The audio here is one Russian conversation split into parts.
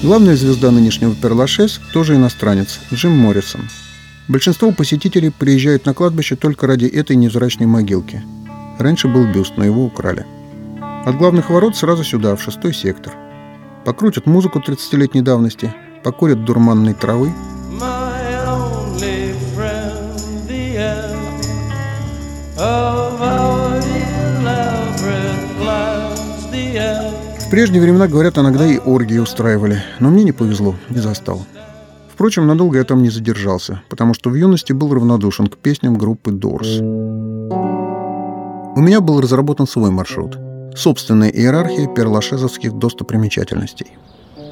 Главная звезда нынешнего Перлашес тоже иностранец – Джим Моррисон. Большинство посетителей приезжают на кладбище только ради этой невзрачной могилки. Раньше был бюст, но его украли. От главных ворот сразу сюда, в шестой сектор. Покрутят музыку 30-летней давности, покурят дурманной травы. В прежние времена, говорят, иногда и оргии устраивали, но мне не повезло, не застал. Впрочем, надолго я там не задержался, потому что в юности был равнодушен к песням группы Doors. У меня был разработан свой маршрут – собственная иерархия перлашезовских достопримечательностей.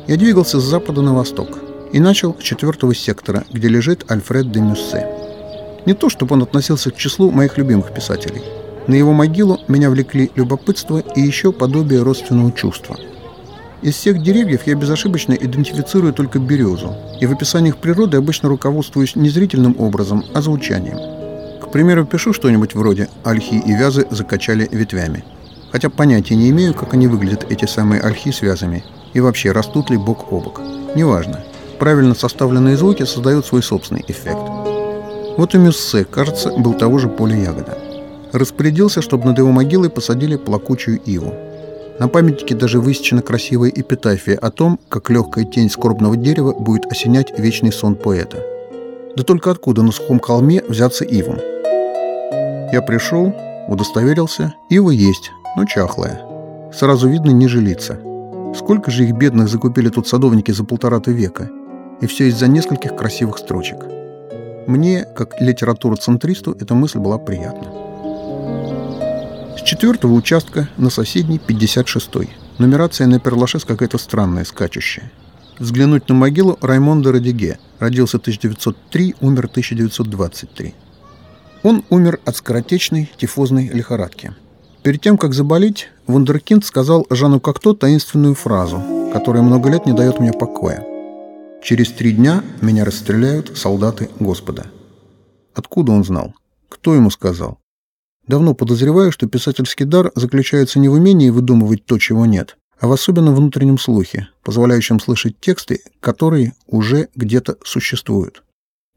Я двигался с запада на восток и начал с четвертого сектора, где лежит Альфред де Мюссе. Не то, чтобы он относился к числу моих любимых писателей. На его могилу меня влекли любопытство и еще подобие родственного чувства. Из всех деревьев я безошибочно идентифицирую только березу, и в описаниях природы обычно руководствуюсь не зрительным образом, а звучанием. К примеру, пишу что-нибудь вроде «Ольхи и вязы закачали ветвями», хотя понятия не имею, как они выглядят, эти самые ольхи с вязами, и вообще растут ли бок о бок. Неважно. Правильно составленные звуки создают свой собственный эффект. Вот и Мюссе, кажется, был того же поля ягода. Распорядился, чтобы над его могилой посадили плакучую иву. На памятнике даже высечена красивая эпитафия о том, как легкая тень скорбного дерева будет осенять вечный сон поэта. Да только откуда на сухом холме взяться ивам? Я пришел, удостоверился, ива есть, но чахлая. Сразу видно ниже лица. Сколько же их бедных закупили тут садовники за полтора-то века? И все из-за нескольких красивых строчек. Мне, как литература-центристу, эта мысль была приятна. С четвертого участка на соседний 56-й. Нумерация на перлашес какая-то странная, скачущая. Взглянуть на могилу Раймонда Радиге. Родился 1903, умер 1923. Он умер от скоротечной тифозной лихорадки – Перед тем, как заболеть, Вундеркинд сказал Жану Кокто таинственную фразу, которая много лет не дает мне покоя. «Через три дня меня расстреляют солдаты Господа». Откуда он знал? Кто ему сказал? Давно подозреваю, что писательский дар заключается не в умении выдумывать то, чего нет, а в особенном внутреннем слухе, позволяющем слышать тексты, которые уже где-то существуют.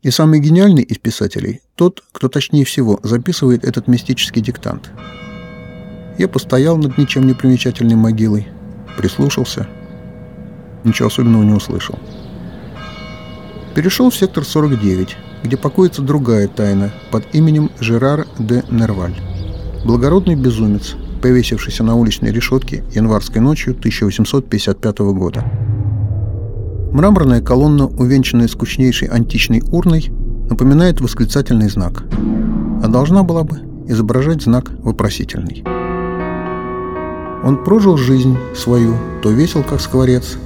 И самый гениальный из писателей – тот, кто точнее всего записывает этот мистический диктант – я постоял над ничем не примечательной могилой, прислушался. Ничего особенного не услышал. Перешел в сектор 49, где покоится другая тайна под именем Жерар де Нерваль. Благородный безумец, повесившийся на уличной решетке январской ночью 1855 года. Мраморная колонна, увенчанная скучнейшей античной урной, напоминает восклицательный знак, а должна была бы изображать знак вопросительный. Он прожил жизнь свою, то весел, как скворец,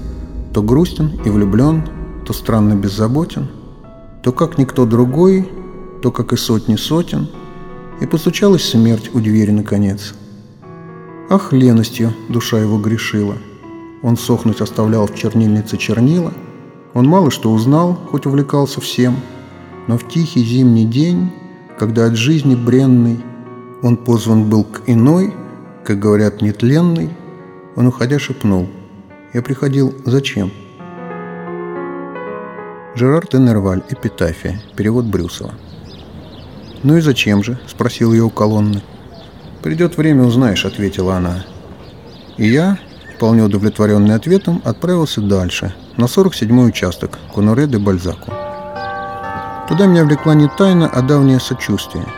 то грустен и влюблен, то странно беззаботен, то как никто другой, то как и сотни сотен, и постучалась смерть у двери наконец. Ах, леностью душа его грешила. Он сохнуть оставлял в чернильнице чернила, он мало что узнал, хоть увлекался всем, но в тихий зимний день, когда от жизни бренный он позван был к иной – как говорят, нетленный, он, уходя, шепнул. «Я приходил зачем?» Жерар Тенерваль, «Эпитафия», перевод Брюсова. «Ну и зачем же?» – спросил ее у колонны. «Придет время, узнаешь», – ответила она. И я, вполне удовлетворенный ответом, отправился дальше, на 47-й участок, Конуре де Бальзаку. Туда меня влекла не тайна, а давнее сочувствие –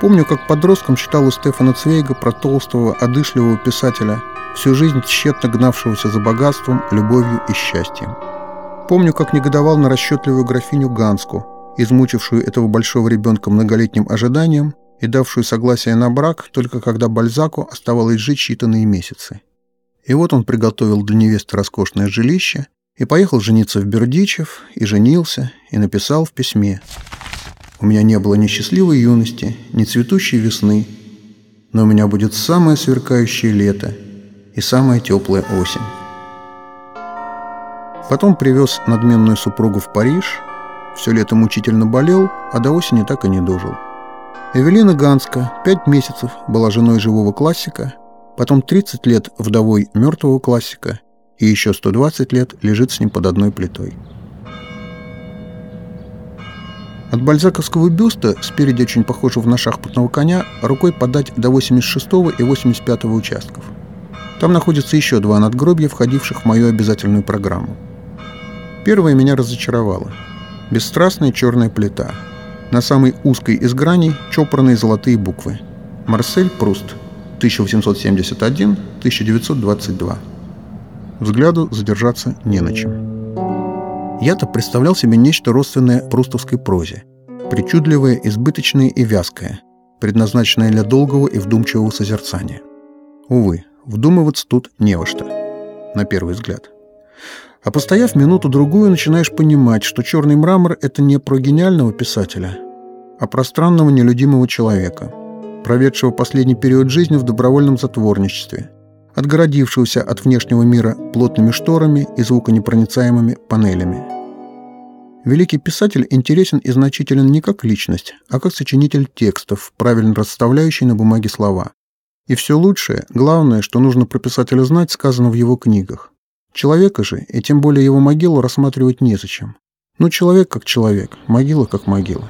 Помню, как подростком читал у Стефана Цвейга про толстого, одышливого писателя, всю жизнь тщетно гнавшегося за богатством, любовью и счастьем. Помню, как негодовал на расчетливую графиню Ганску, измучившую этого большого ребенка многолетним ожиданием и давшую согласие на брак только когда Бальзаку оставалось жить считанные месяцы. И вот он приготовил для невесты роскошное жилище и поехал жениться в Бердичев, и женился, и написал в письме – у меня не было ни счастливой юности, ни цветущей весны, но у меня будет самое сверкающее лето и самая теплая осень. Потом привез надменную супругу в Париж, все лето мучительно болел, а до осени так и не дожил. Эвелина Ганска пять месяцев была женой живого классика, потом 30 лет вдовой мертвого классика и еще 120 лет лежит с ним под одной плитой. От бальзаковского бюста, спереди очень похожего на шахматного коня, рукой подать до 86 и 85 участков. Там находится еще два надгробья, входивших в мою обязательную программу. Первое меня разочаровало. Бесстрастная черная плита. На самой узкой из граней чопорные золотые буквы. Марсель Пруст, 1871-1922. Взгляду задержаться не на чем. Я-то представлял себе нечто родственное прустовской прозе. Причудливое, избыточное и вязкое, предназначенное для долгого и вдумчивого созерцания. Увы, вдумываться тут не во что, на первый взгляд. А постояв минуту-другую, начинаешь понимать, что черный мрамор — это не про гениального писателя, а про странного нелюдимого человека, проведшего последний период жизни в добровольном затворничестве, отгородившегося от внешнего мира плотными шторами и звуконепроницаемыми панелями. Великий писатель интересен и значителен не как личность, а как сочинитель текстов, правильно расставляющий на бумаге слова. И все лучшее, главное, что нужно про писателя знать, сказано в его книгах. Человека же, и тем более его могилу, рассматривать незачем. Ну, человек как человек, могила как могила.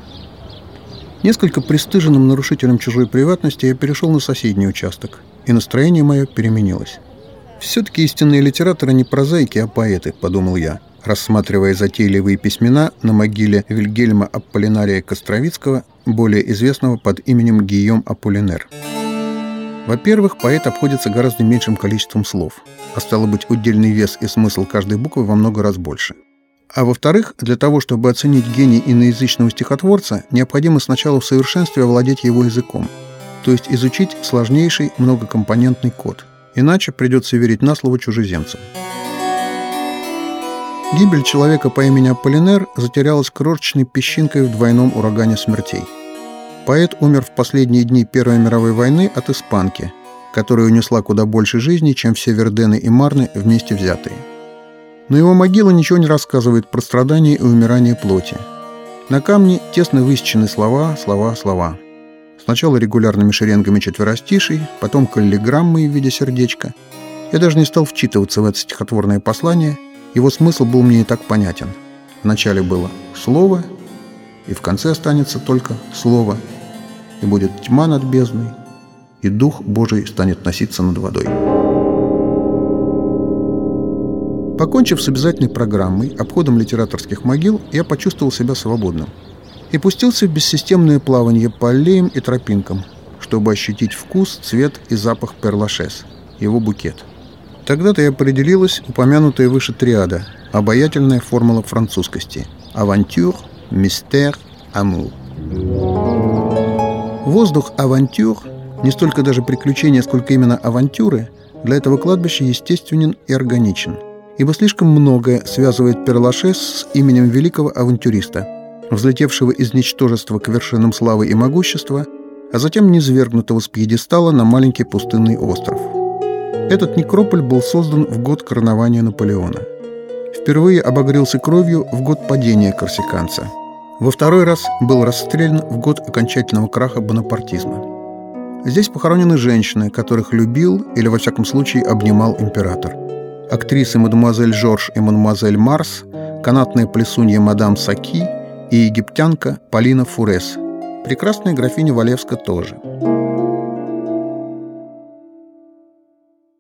Несколько пристыженным нарушителем чужой приватности я перешел на соседний участок – и настроение мое переменилось. «Все-таки истинные литераторы не прозаики, а поэты», — подумал я, рассматривая затейливые письмена на могиле Вильгельма Аполлинария Костровицкого, более известного под именем Гийом Аполлинер. Во-первых, поэт обходится гораздо меньшим количеством слов, а стало быть, удельный вес и смысл каждой буквы во много раз больше. А во-вторых, для того, чтобы оценить гений иноязычного стихотворца, необходимо сначала в совершенстве овладеть его языком – то есть изучить сложнейший многокомпонентный код. Иначе придется верить на слово чужеземцам. Гибель человека по имени Аполлинер затерялась крошечной песчинкой в двойном урагане смертей. Поэт умер в последние дни Первой мировой войны от испанки, которая унесла куда больше жизней, чем все Вердены и Марны вместе взятые. Но его могила ничего не рассказывает про страдания и умирание плоти. На камне тесно высечены слова, слова, слова – Сначала регулярными шеренгами четверостишей, потом каллиграммой в виде сердечка. Я даже не стал вчитываться в это стихотворное послание, его смысл был мне не так понятен. Вначале было «слово», и в конце останется только «слово», и будет тьма над бездной, и Дух Божий станет носиться над водой. Покончив с обязательной программой, обходом литераторских могил, я почувствовал себя свободным – и пустился в бессистемное плавание по аллеям и тропинкам, чтобы ощутить вкус, цвет и запах перлашес, его букет. Тогда-то и определилась упомянутая выше триада, обаятельная формула французскости – авантюр, мистер, амур. Воздух авантюр, не столько даже приключения, сколько именно авантюры, для этого кладбища естественен и органичен, ибо слишком многое связывает Перлашес с именем великого авантюриста – взлетевшего из ничтожества к вершинам славы и могущества, а затем низвергнутого с пьедестала на маленький пустынный остров. Этот некрополь был создан в год коронования Наполеона. Впервые обогрелся кровью в год падения корсиканца. Во второй раз был расстрелян в год окончательного краха бонапартизма. Здесь похоронены женщины, которых любил или, во всяком случае, обнимал император. Актрисы мадемуазель Жорж и мадемуазель Марс, канатная плесунья мадам Саки – и египтянка Полина Фурес. Прекрасная графиня Валевска тоже.